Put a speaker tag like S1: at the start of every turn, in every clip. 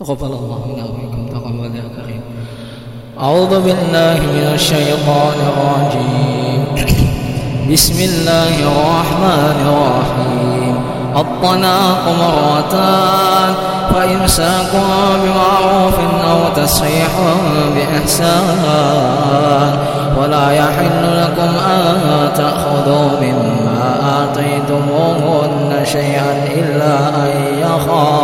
S1: تقبل الله منا ومنكم تقبل يا كريم أعوذ بالله من الشيطان الرجيم. بسم الله الرحمن الرحيم. الطلاق مرتان فإمساك بمعروف أو تسريح بإحسان. ولا يحل لكم أن تأخذوا مما آتيتموهن شيئا إلا أن يخافا. إلا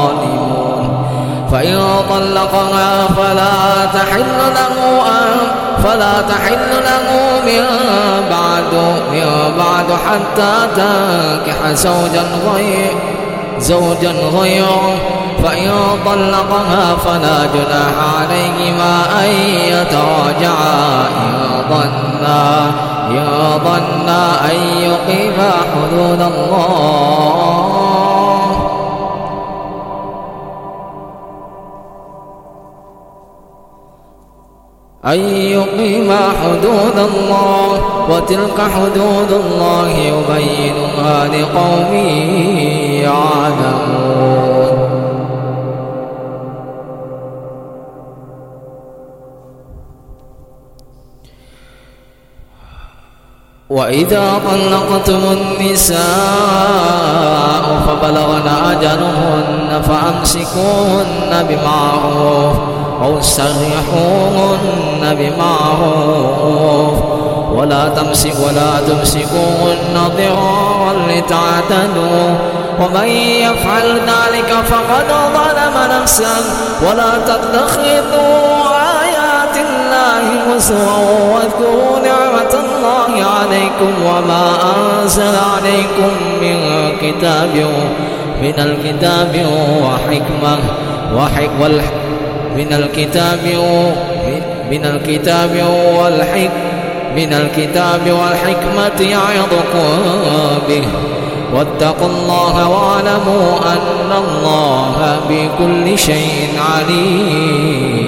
S1: فإن طلقها فلا تحل له فلا تحل له من بعد من بعد حتى تنكح زوجا غير زوجا غيره. فإن طلقها فلا جناح عليهما أن يتراجعا. إن ظنا إن ظنا أن يقيما حدود الله. حدود الله وتلك حدود الله يبينها لقوم يعلمون. وإذا طلقتم النساء فبلغن أجلهن فأمسكوهن بمعروف. أو سرحوهن بمعروف. ولا تمسك ولا تمسكوهن ضرارا لتعتدوا. ومن يفعل ذلك فقد ظلم نفسه. ولا تتخذوا آيات الله هزوا واذكروا نعمة الله عليكم وما أنزل عليكم من كتاب من الكتاب وحكمة وحك من الكتاب من الكتاب والحكمة من الكتاب والحكمة يعظكم به. واتقوا الله واعلموا أن الله بكل شيء عليم.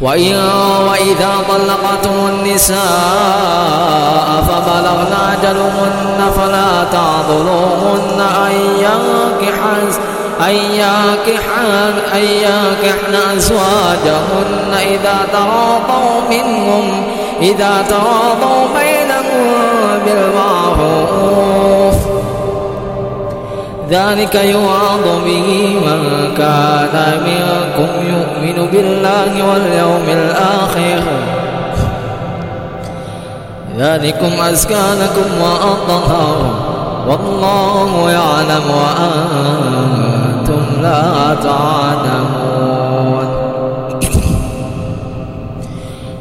S1: وإذا طلقتم النساء فبلغن أجلهن فلا تعضلوهن أن ينكحن أن ينكحن أن أزواجهن إذا تراضوا منهم إذا تراضوا بينهم بالمعروف. ذلك يوعظ به من كان منكم يؤمن بالله واليوم الآخر. ذلكم أزكى لكم وأطهر. والله يعلم وأنتم لا تعلمون.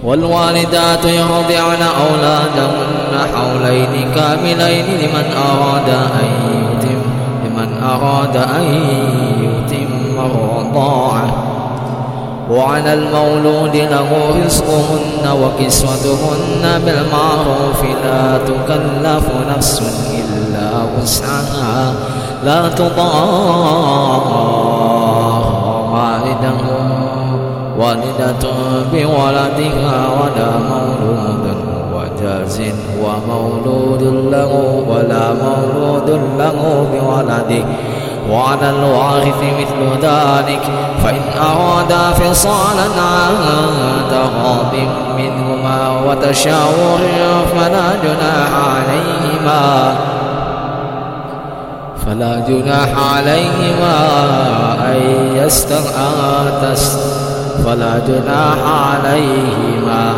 S1: والوالدات يرضعن أولادهن حولين كاملين لمن أراد أن يتم لمن أراد أن يتم الرضاعة. وعلى المولود له رزقهن وكسوتهن بالمعروف لا تكلف نفس إلا وسعها لا تضار والدة والدة بولدها ولا مولود وجاز ومولود له ولا مولود له بولده وعلى الوارث مثل ذلك فإن أرادا فصالا عن تغاض منهما وتشاور فلا جناح عليهما فلا جناح عليهما أن يستغاث فلا جناح عليهما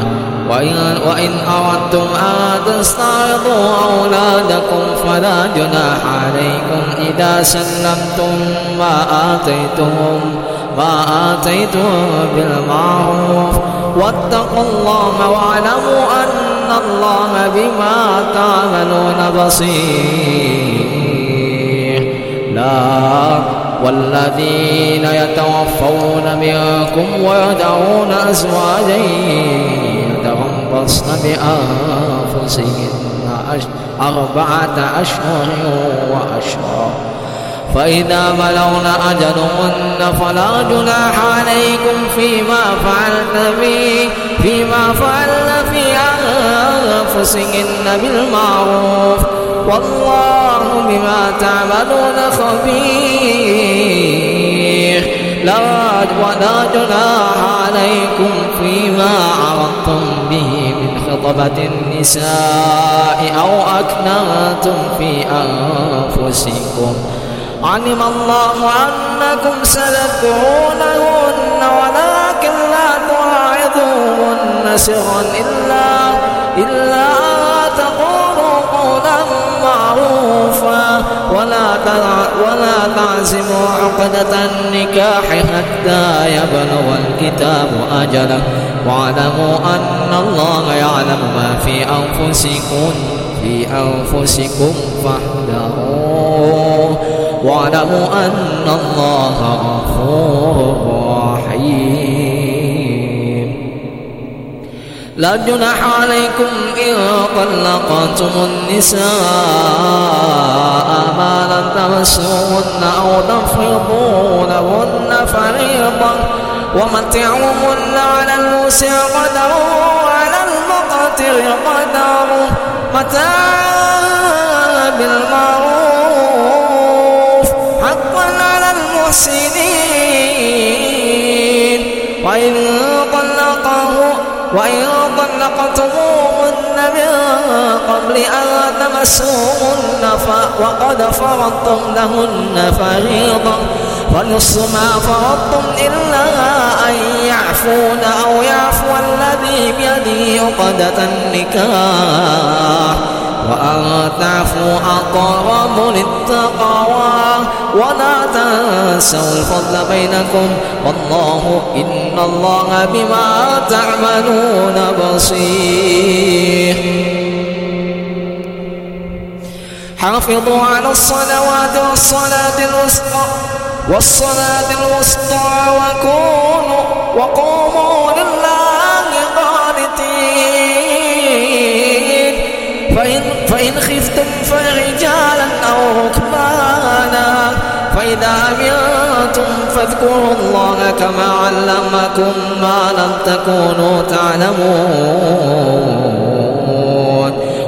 S1: وإن, وإن أردتم أن تستعرضوا أولادكم فلا جناح عليكم إذا سلمتم ما آتيتم ما آتيتم بالمعروف. واتقوا الله واعلموا أن الله بما تعملون بصير. لا والذين يتوفون منكم ويدعون أزواجا يتربصن بأنفسهن أربعة أشهر وأشهر. فإذا بلغن أجلهن فلا جناح عليكم فيما فعلن في فيما فعلن في أنفسهن بالمعروف. والله بما تعملون خبير. لا جناح عليكم فيما عرضتم به من خطبة النساء أو أكنتم في أنفسكم. علم الله أنكم ستذكرونهن ولكن لا تواعظوهن سرا إلا إلا معروفا ولا ولا تعزموا عقدة النكاح حتى يبلغ الكتاب أجله. واعلموا أن الله يعلم ما في أنفسكم في أنفسكم فاحذروه. واعلموا أن الله غفور رحيم. لا جناح عليكم إن طلقتم النساء ما لم تمسوهن أو تفرضوا لهن فريضة ومتعوهن على الموسع قدره وعلى المقتر قدره متاعا بالمعروف حقا على المحسنين قبل أن تمسوهن وقد فرضتم لهن فريضة فنص ما فرضتم إلا أن يعفون أو يعفو الذي بيده عقدة النكاح. وأن تعفوا أقرب للتقوى ولا تنسوا الفضل بينكم. والله إن الله بما تعملون بصير. حافظوا على الصلوات والصلاة الوسطى والصلاة الوسطى وكونوا وقوموا لله قانتين. فإن, فإن خفتم فرجالا أو ركبانا فإذا أمنتم فاذكروا الله كما علمكم ما لم تكونوا تعلمون.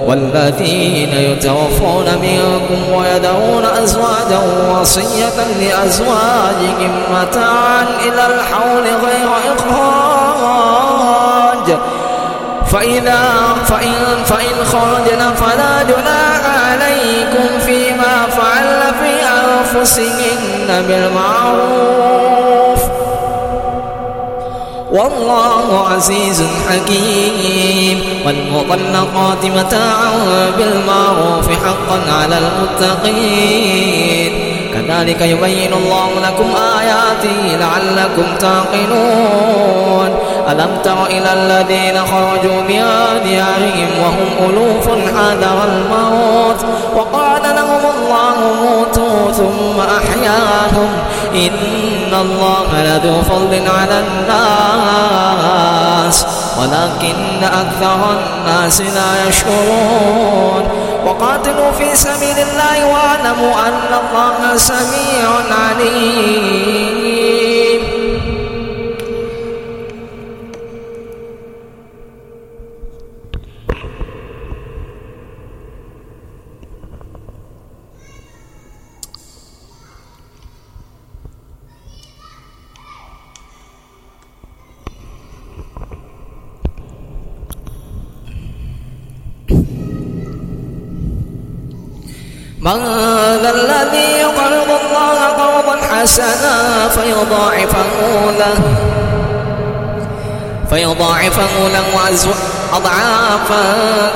S1: والذين يتوفون منكم ويدعون أزواجا وصية لأزواجهم متاعا إلى الحول غير إخراج. فإذا فإن, فإن خرجنا فلا جناح عليكم فيما فعل في أنفسهن بالمعروف. والله عزيز حكيم. والمطلقات متاعا بالمعروف حقا على المتقين. كذلك يبين الله لكم آياته لعلكم تعقلون. ألم تر إلى الذين خرجوا من ديارهم وهم ألوف حذر الموت؟ وقال لهم الله موتوا ثم أحياهم. إن الله لذو فضل على الناس ولكن أكثر الناس لا يشكرون. وقاتلوا في سبيل الله واعلموا أن الله سميع عليم. من ذا الذي يقرض الله قرضا حسنا فيضاعفه له فيضاعفه له أضعافا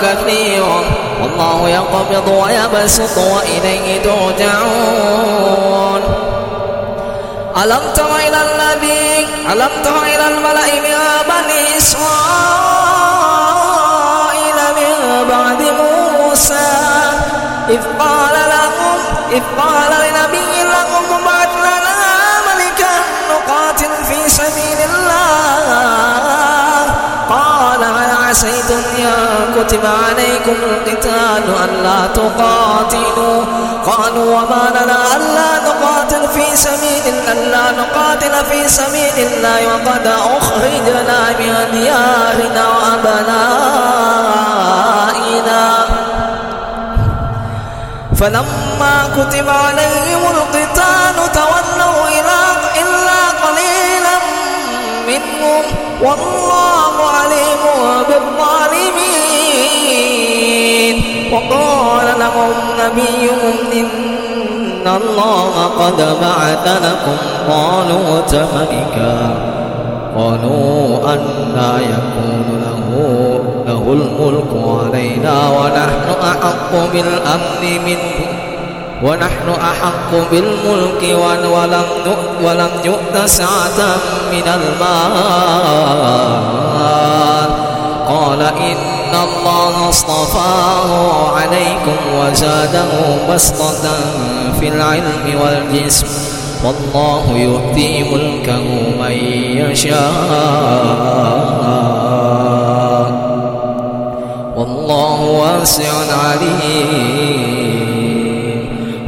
S1: كثيرة والله يقبض ويبسط وإليه ترجعون. ألم تر إلى الذي ألم تر إلى الملأ من بني إسرائيل من بعد موسى إذ قال إذ قال لنبي لهم مبعث لنا ملكا نقاتل في سبيل الله. قال هل عسيتم إن كتب عليكم القتال ألا تقاتلوا؟ قالوا وما لنا ألا نقاتل في سبيل ألا نقاتل في سبيل الله وقد أخرجنا من ديارنا وأبنائنا. فلما كتب عليهم القتال تولوا إلى إلا قليلا منهم والله عليم بالظالمين. وقال لهم نبيهم إن الله قد بعث لكم طالوت ملكا قالوا أنا يكون له له الملك علينا ونحن أحق بالأمن منه. ونحن أحق بالملك ولم ولم يؤت سعة من المال. قال إن الله اصطفاه عليكم وزاده بسطة في العلم والجسم. والله يؤتي ملكه من يشاء. واسع عليم.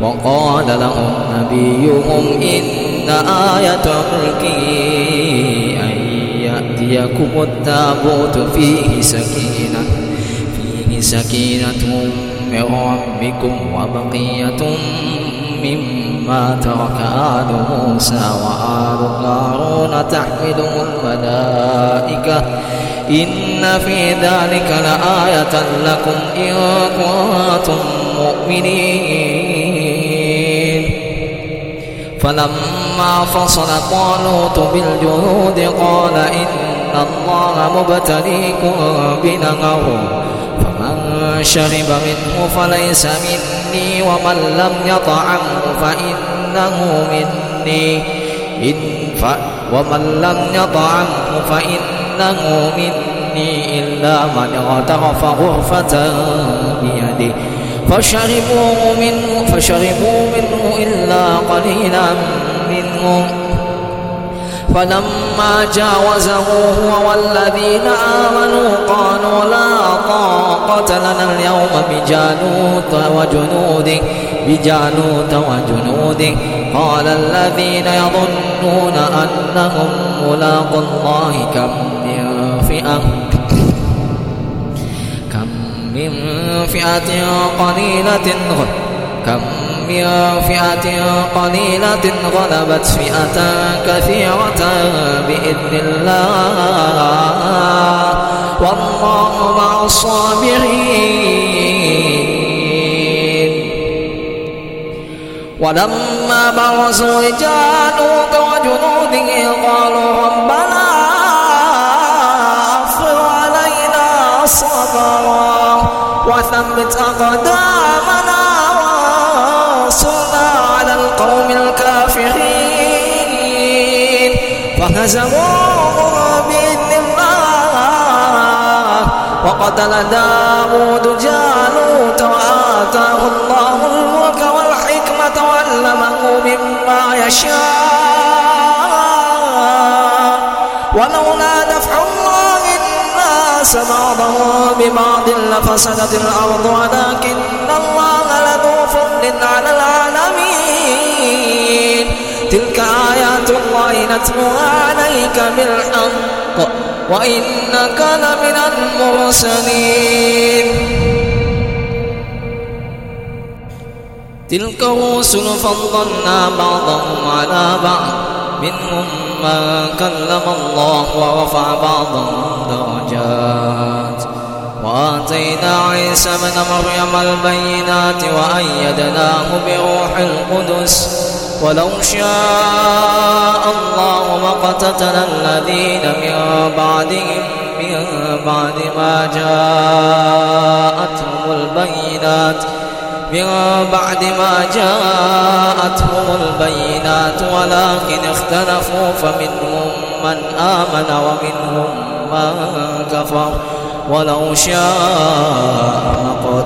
S1: وقال لهم نبيهم إن آية ملكه أن يأتيكم التابوت فيه سكينة فيه سكينة من ربكم وبقية مما ترك آل موسى وآل هارون تحمله الملائكة. إن في ذلك لآية لكم إن كنتم مؤمنين. فلما فصل طالوت بالجنود قال إن الله مبتليكم بنهر فمن شرب منه فليس مني ومن لم يطعمه فإنه مني. إن ف ومن لم يطعمه فإنه مني إلا من اغترف غرفة بيده فشربوا منه فشربوا منه إلا قليلا منهم. فلما جاوزه هو والذين آمنوا قالوا لا طاقة لنا اليوم بجانوت وجنوده بجانوت وجنوده. قال الذين يظنون أنهم ملاقوا الله كم من فئة؟ كم من فئة قليلة كم من فئة قليلة غلبت فئة كثيرة بإذن الله. والله مع الصابرين. ولما برزوا لجانوت وجنوده قالوا ربنا أفر علينا صبرا وثبت أقدامنا فهزموهم بإذن الله وقتل داود جالوت وآتاه الله الملك والحكمة وعلمه مما يشاء ولولا دفع الله الناس بعضهم ببعض لفسدت الأرض ولكن الله لذو فضل على العالمين تلك الله نتلوها عليك بالحق وإنك لمن المرسلين. تلك الرسل فضلنا بعضهم على بعض منهم من كلم الله ورفع بعضهم درجات. وآتينا عيسى بن مريم البينات وأيدناه بروح القدس. ولو شاء الله ما اقتتل الذين من بعدهم من بعد ما جاءتهم البينات من بعد ما جاءتهم البينات ولكن اختلفوا فمنهم من آمن ومنهم من كفر. ولو شاء قد